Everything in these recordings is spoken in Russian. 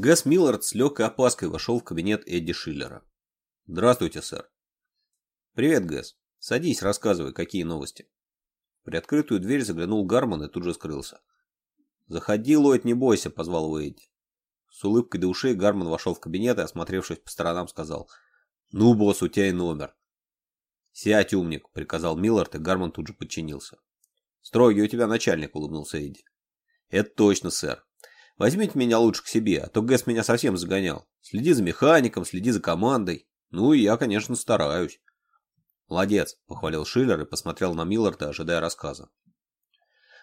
Гэс Миллард с легкой опаской вошел в кабинет Эдди Шиллера. «Здравствуйте, сэр». «Привет, Гэс. Садись, рассказывай, какие новости». При открытую дверь заглянул Гарман и тут же скрылся. «Заходи, Ллойд, не бойся», — позвал его Эдди. С улыбкой до ушей Гарман вошел в кабинет и, осмотревшись по сторонам, сказал «Ну, босс, у тебя и номер». «Сядь, умник», — приказал Миллард, и Гарман тут же подчинился. «Строгий у тебя начальник», — улыбнулся Эдди. «Это точно, сэр. Возьмите меня лучше к себе, а то Гэс меня совсем загонял. Следи за механиком, следи за командой. Ну и я, конечно, стараюсь. Молодец, похвалил Шиллер и посмотрел на Милларда, ожидая рассказа.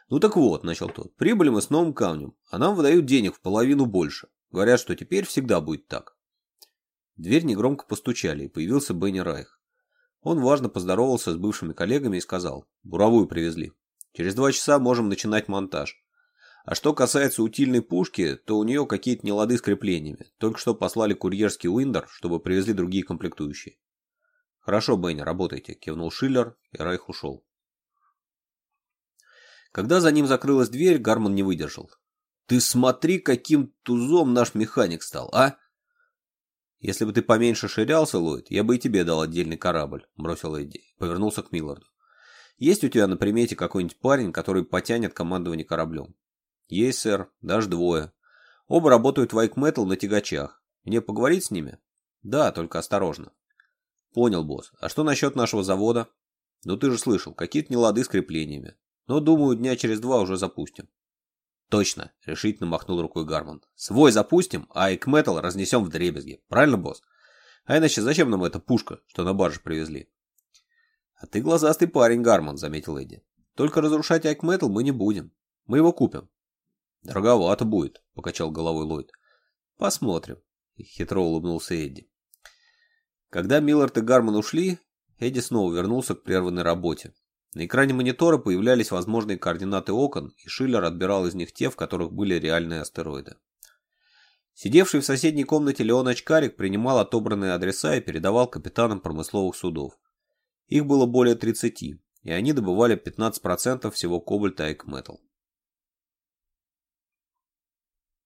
Ну так вот, начал тот, прибыли мы с новым камнем, а нам выдают денег в половину больше. Говорят, что теперь всегда будет так. В дверь негромко постучали, и появился Бенни Райх. Он важно поздоровался с бывшими коллегами и сказал, буровую привезли. Через два часа можем начинать монтаж. А что касается утильной пушки, то у нее какие-то нелады с креплениями. Только что послали курьерский Уиндер, чтобы привезли другие комплектующие. «Хорошо, Бенни, работайте», – кивнул Шиллер, и Райх ушел. Когда за ним закрылась дверь, Гарман не выдержал. «Ты смотри, каким тузом наш механик стал, а!» «Если бы ты поменьше ширялся, Ллойд, я бы и тебе дал отдельный корабль», – бросил Эдди. Повернулся к Милларду. «Есть у тебя на примете какой-нибудь парень, который потянет командование кораблем?» Есть, сэр, даже двое. Оба работают в Айк на тягачах. Мне поговорить с ними? Да, только осторожно. Понял, босс. А что насчет нашего завода? Ну ты же слышал, какие-то нелады с креплениями. Но думаю, дня через два уже запустим. Точно, решительно махнул рукой Гарман. Свой запустим, а Айк разнесем в дребезги. Правильно, босс? А иначе зачем нам эта пушка, что на барже привезли? А ты глазастый парень, Гарман, заметил Эдди. Только разрушать Айк мы не будем. Мы его купим. «Дороговато будет», — покачал головой Лойд. «Посмотрим», — хитро улыбнулся Эдди. Когда Миллард и Гарман ушли, Эдди снова вернулся к прерванной работе. На экране монитора появлялись возможные координаты окон, и Шиллер отбирал из них те, в которых были реальные астероиды. Сидевший в соседней комнате Леон Очкарик принимал отобранные адреса и передавал капитанам промысловых судов. Их было более 30, и они добывали 15% всего кобальта и экметал.